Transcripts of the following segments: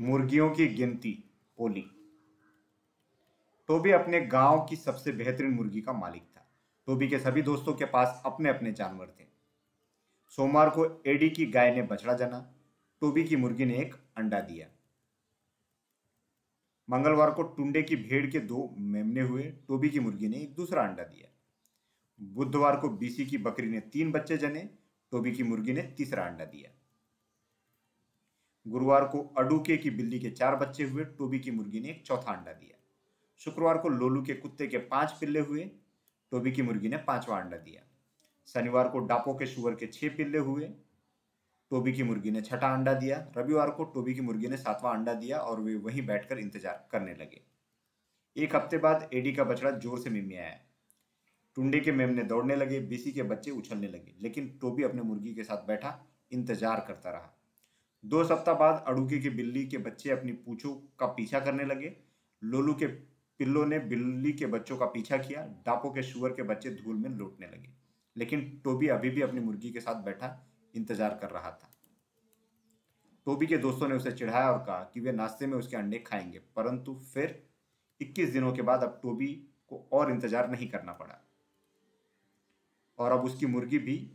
मुर्गियों की गिनती, पोली। टोबी अपने गाँव की सबसे बेहतरीन मुर्गी का मालिक था। टोबी के सभी दोस्तों के पास अपने अपने जानवर थे। सोमवार को एडी की गाय ने बछड़ा जना। टोबी की मुर्गी ने एक अंडा दिया। मंगलवार को टुंडे की भेड़ के दो मेमने हुए। टोबी की मुर्गी ने एक दूसरा अंडा दिया। बुधवार को बीसी की बकरी ने तीन बच्चे जने। टोबी की मुर्गी ने तीसरा अंडा दिया। गुरुवार को अडूके की बिल्ली के चार बच्चे हुए, टोबी की मुर्गी ने एक चौथा अंडा दिया। शुक्रवार को लोलू के कुत्ते के पाँच पिल्ले हुए, टोबी की मुर्गी ने पांचवा अंडा दिया। शनिवार को डापो के शुगर के छह पिल्ले हुए, टोबी की मुर्गी ने छठा अंडा दिया। रविवार को टोबी की मुर्गी ने सातवां अंडा दिया और वे वहीं बैठकर इंतज़ार करने लगे। एक हफ़्ते बाद एडी का बछड़ा ज़ोर से मिमियाया टुंडे के मेमने दौड़ने लगे, बीसी के बच्चे उछलने लगे, लेकिन टोबी अपने मुर्गी के साथ बैठा, इंतज़ार करता रहा। दो सप्ताह बाद अड़ूके की बिल्ली के बच्चे अपनी पूछों का पीछा करने लगे। लोलू के पिल्लों ने बिल्ली के बच्चों का पीछा किया। डापो के शुअर के बच्चे धूल में लौटने लगे। लेकिन टोबी अभी भी अपनी मुर्गी के साथ बैठा इंतज़ार कर रहा था। टोबी के दोस्तों ने उसे चिढ़ाया और कहा कि वे नाश्ते में उसके अंडे खाएँगे। परंतु फिर 21 दिनों के बाद अब टोबी को और इंतज़ार नहीं करना पड़ा। और अब उसकी मुर्गी भी,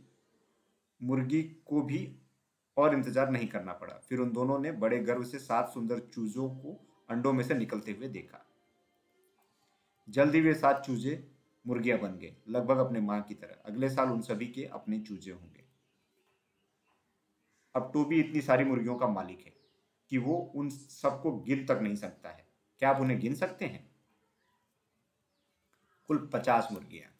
मुर्गी को भी और इंतज़ार नहीं करना पड़ा। फिर उन दोनों ने बड़े गर्व से सात सुंदर चूजों को अंडों में से निकलते हुए देखा। जल्दी वे सात चूजे मुर्गियाँ बन गए, लगभग अपने माँ की तरह। अगले साल उन सभी के अपने चूजे होंगे। अब टोबी इतनी सारी मुर्गियों का मालिक है कि वो उन सबको गिन तक नहीं सकता है। क्या आप उन्हें गिन सकते हैं? कुल पचास मुर्गियाँ।